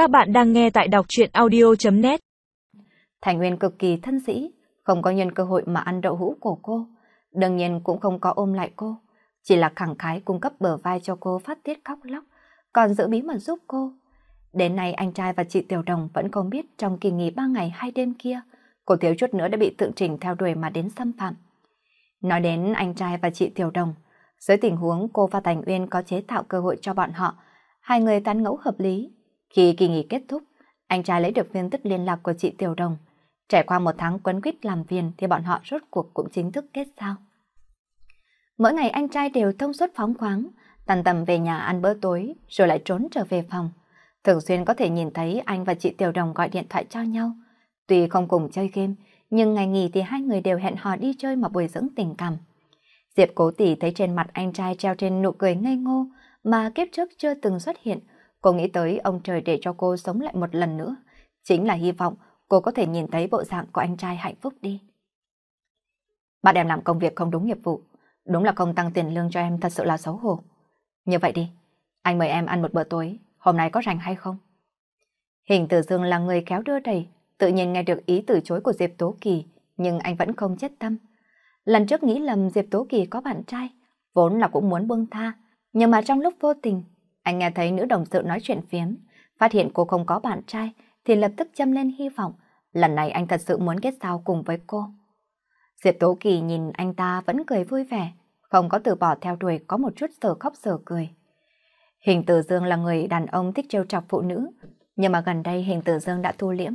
Các bạn đang nghe tại đọc truyện audio.net Thành Nguyên cực kỳ thân sĩ, không có nhân cơ hội mà ăn đậu hũ của cô. Đương nhiên cũng không có ôm lại cô, chỉ là khẳng khái cung cấp bờ vai cho cô phát tiết khóc lóc, còn giữ bí mật giúp cô. Đến nay anh trai và chị Tiểu Đồng vẫn không biết trong kỳ nghỉ ba ngày hai đêm kia, cô thiếu chút nữa đã bị tượng trình theo đuổi mà đến xâm phạm. Nói đến anh trai và chị Tiểu Đồng, dưới tình huống cô và Thành Uyên có chế tạo cơ hội cho bọn họ, hai người tán ngẫu hợp lý. Khi kỳ nghỉ kết thúc, anh trai lấy được viên tức liên lạc của chị Tiểu Đồng. Trải qua một tháng quấn quýt làm phiền thì bọn họ rốt cuộc cũng chính thức kết giao. Mỗi ngày anh trai đều thông suốt phóng khoáng, tàn tầm về nhà ăn bữa tối rồi lại trốn trở về phòng. Thường xuyên có thể nhìn thấy anh và chị Tiểu Đồng gọi điện thoại cho nhau. Tuy không cùng chơi game, nhưng ngày nghỉ thì hai người đều hẹn hò đi chơi mà bồi dưỡng tình cảm. Diệp cố tỷ thấy trên mặt anh trai treo trên nụ cười ngây ngô mà kiếp trước chưa từng xuất hiện. Cô nghĩ tới ông trời để cho cô sống lại một lần nữa. Chính là hy vọng cô có thể nhìn thấy bộ dạng của anh trai hạnh phúc đi. Bạn em làm công việc không đúng nghiệp vụ. Đúng là không tăng tiền lương cho em thật sự là xấu hổ. Như vậy đi, anh mời em ăn một bữa tối. Hôm nay có rảnh hay không? Hình tử dương là người kéo đưa đẩy, tự nhiên nghe được ý từ chối của Diệp Tố Kỳ, nhưng anh vẫn không chết tâm. Lần trước nghĩ lầm Diệp Tố Kỳ có bạn trai, vốn là cũng muốn buông tha, nhưng mà trong lúc vô tình, anh nghe thấy nữ đồng sự nói chuyện phiếm, phát hiện cô không có bạn trai, thì lập tức châm lên hy vọng, lần này anh thật sự muốn kết giao cùng với cô. Diệp Tố Kỳ nhìn anh ta vẫn cười vui vẻ, không có từ bỏ theo đuổi có một chút sờ khóc sờ cười. Hình tử dương là người đàn ông thích trêu chọc phụ nữ, nhưng mà gần đây hình tử dương đã thu liễm,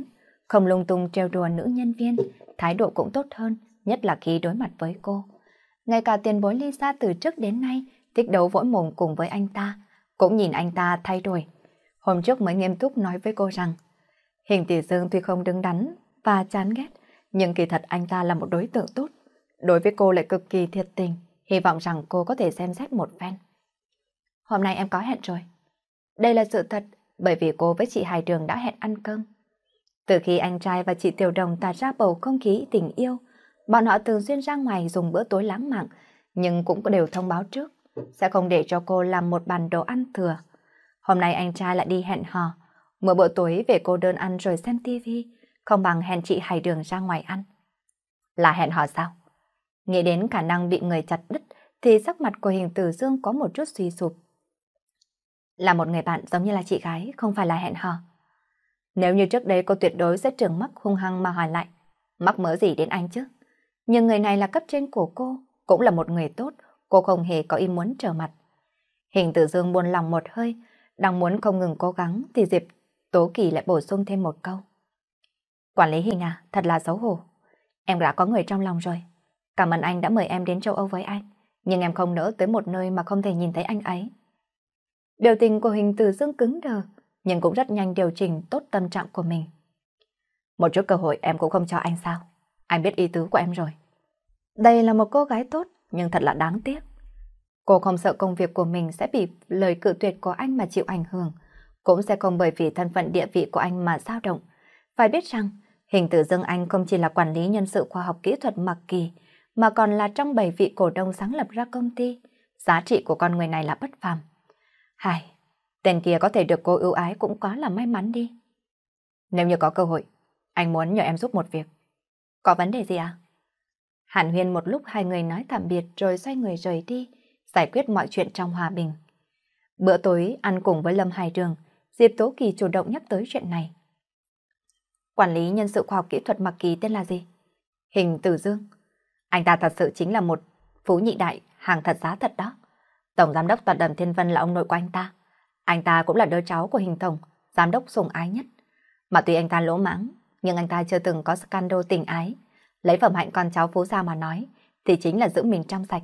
không lung tung trêu đùa nữ nhân viên, thái độ cũng tốt hơn, nhất là khi đối mặt với cô. Ngay cả tiền bối Lisa từ trước đến nay thích đấu vỗ mồm cùng với anh ta, cũng nhìn anh ta thay đổi. Hôm trước mới nghiêm túc nói với cô rằng, hình tỷ dương tuy không đứng đắn và chán ghét, nhưng kỳ thật anh ta là một đối tượng tốt. Đối với cô lại cực kỳ thiệt tình, hy vọng rằng cô có thể xem xét một phen. Hôm nay em có hẹn rồi. Đây là sự thật, bởi vì cô với chị Hải Đường đã hẹn ăn cơm. Từ khi anh trai và chị Tiểu Đồng tạt ra bầu không khí tình yêu, bọn họ thường xuyên ra ngoài dùng bữa tối lãng mạn, nhưng cũng đều thông báo trước, sẽ không để cho cô làm một bàn đồ ăn thừa. Hôm nay anh trai lại đi hẹn hò, mở bữa tối về cô đơn ăn rồi xem tivi, không bằng hẹn chị Hải Đường ra ngoài ăn. Là hẹn hò sao? Nghĩ đến khả năng bị người chặt đứt, thì sắc mặt của hình tử dương có một chút suy sụp. Là một người bạn giống như là chị gái, không phải là hẹn hò. Nếu như trước đây cô tuyệt đối sẽ trừng mắt hung hăng mà hỏi lại, mắc mớ gì đến anh chứ? Nhưng người này là cấp trên của cô, cũng là một người tốt, cô không hề có ý muốn trở mặt. Hình tử dương buồn lòng một hơi, đang muốn không ngừng cố gắng thì Diệp Tố Kỳ lại bổ sung thêm một câu. Quản lý hình à, thật là xấu hổ. Em đã có người trong lòng rồi. Cảm ơn anh đã mời em đến châu Âu với anh, nhưng em không nỡ tới một nơi mà không thể nhìn thấy anh ấy. Điều tình của hình tử dương cứng đờ, nhưng cũng rất nhanh điều chỉnh tốt tâm trạng của mình. Một chút cơ hội em cũng không cho anh sao? Anh biết ý tứ của em rồi. Đây là một cô gái tốt, nhưng thật là đáng tiếc. Cô không sợ công việc của mình sẽ bị lời cự tuyệt của anh mà chịu ảnh hưởng, cũng sẽ không bởi vì thân phận địa vị của anh mà dao động. Phải biết rằng, hình tử Dương Anh không chỉ là quản lý nhân sự khoa học kỹ thuật mặc kỳ, mà còn là trong bảy vị cổ đông sáng lập ra công ty. Giá trị của con người này là bất phàm. Hai, tên kia có thể được cô ưu ái cũng quá là may mắn đi. Nếu như có cơ hội, anh muốn nhờ em giúp một việc. Có vấn đề gì à? Hàn huyên một lúc hai người nói tạm biệt rồi xoay người rời đi, giải quyết mọi chuyện trong hòa bình. Bữa tối ăn cùng với Lâm Hải Trường Diệp Tố Kỳ chủ động nhắc tới chuyện này. Quản lý nhân sự khoa học kỹ thuật mặc kỳ tên là gì? Hình Tử Dương. Anh ta thật sự chính là một phú nhị đại, hàng thật giá thật đó. Tổng giám đốc Toàn đầm Thiên Vân là ông nội của anh ta. Anh ta cũng là đứa cháu của hình tổng, giám đốc sùng ái nhất. Mà tuy anh ta lỗ mãng, nhưng anh ta chưa từng có scandal tình ái. Lấy phẩm hạnh con cháu phú gia mà nói, thì chính là giữ mình trong sạch.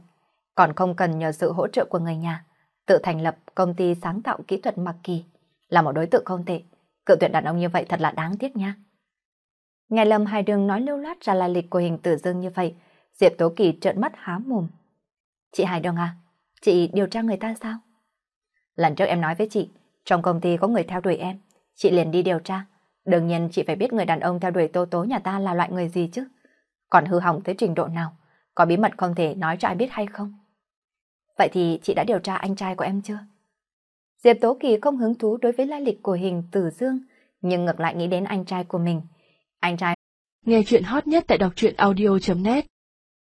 Còn không cần nhờ sự hỗ trợ của người nhà. Tự thành lập công ty sáng tạo kỹ thuật mặc kỳ. Là một đối tượng không tệ. Cự tuyệt đàn ông như vậy thật là đáng tiếc nha. Nghe Lâm Hải Đường nói lưu loát ra lai lịch của hình tử dương như vậy, Diệp Tố Kỳ trợn mắt há mồm. Chị Hải Đường à, chị điều tra người ta sao? Lần trước em nói với chị, trong công ty có người theo đuổi em, chị liền đi điều tra. Đương nhiên chị phải biết người đàn ông theo đuổi Tô Tố nhà ta là loại người gì chứ. Còn hư hỏng tới trình độ nào, có bí mật không thể nói cho ai biết hay không? Vậy thì chị đã điều tra anh trai của em chưa? Diệp Tố Kỳ không hứng thú đối với lai lịch của hình Tử Dương, nhưng ngược lại nghĩ đến anh trai của mình. Anh trai Nghe chuyện hot nhất tại đọc truyện audio.net